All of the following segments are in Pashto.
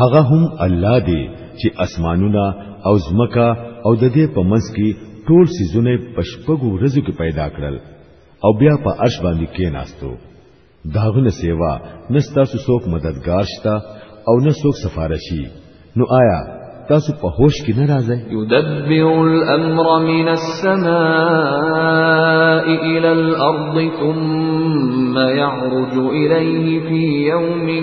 هغه هم الله دی چې اسمانونه او زمکا او د دې په منځ کې ټول سيزونه پشپګو ورځو کې پیدا کړل او بیا په عرش باندې کې ناستو داغونه سیوا نستا سو څوک مددگار شتا او نه څوک سفارشي نو آیا تاسو په هوش کې نه راځي يدبر الامر من السماء الى الارض ثم يعرج اليه في يوم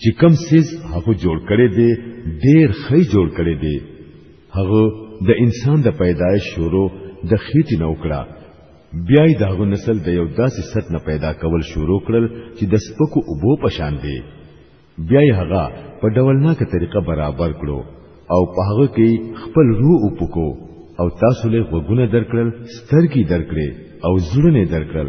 چې کوم سیز هغه جوړ کړي دي ډیر خی جوړ کړي دي هغه د انسان د پیدایش شروع د خېټې نه وکړه بیا یې داغه نسل د یو داسې ست نه پیدا کول شروع کړل چې د سپکو اوبو پشان دی بیا یې هغه په ډولناکه طریقه برابر کړو او په هغه کې خپل روح وپکو او تاسو له غوګونه درکړل سترګې درکړې او زړونه درکړل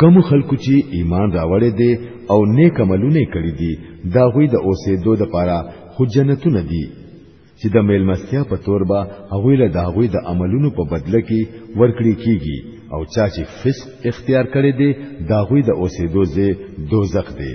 کوم خلکو چې ایمان راوړې دي او نیک عملونه کړې دي دا غوي د اوسېدو د پاره خو جنتونه دي چې د میلمستیا په تور به هغه له دا غوي د عملونو په بدله کې ورکړي کیږي او چا چې فسق اختیار کړي دي دا غوي د اوسېدو ځای دوزخ دی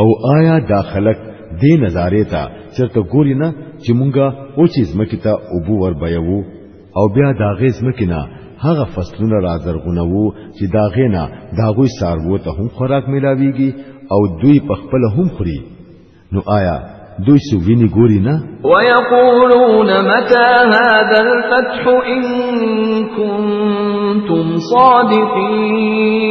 او آیا دا خلک دې نظارې ته چرته ګوري نه چې مونږه او چې زمکې ته اوبو ور بیوو او بیا دا غې زمکې نه هغه فصلونه را زرغونوو چې دا غې نه دا غوي ساروو ته هم خوراک ملاويږي او دوی په خپل هم خوري نو آیا دوی سو ویني ګوري نه ويقولون متى هذا الفتح ان كنتم صادقين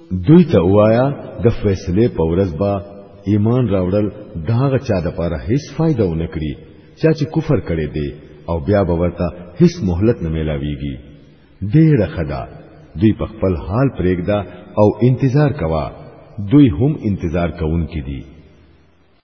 دوی ته وایا د فیصله په ورځ به ایمان راوړل داغه چا د پاره هیڅ فائدہ و نکړي چا چې کفر کړي دي او بیا به ورته هیڅ مهلت نه ملاويږي ډېره خدا دوی په خپل حال پرېږدا او انتظار کوا دوی هم انتظار کوونکې دي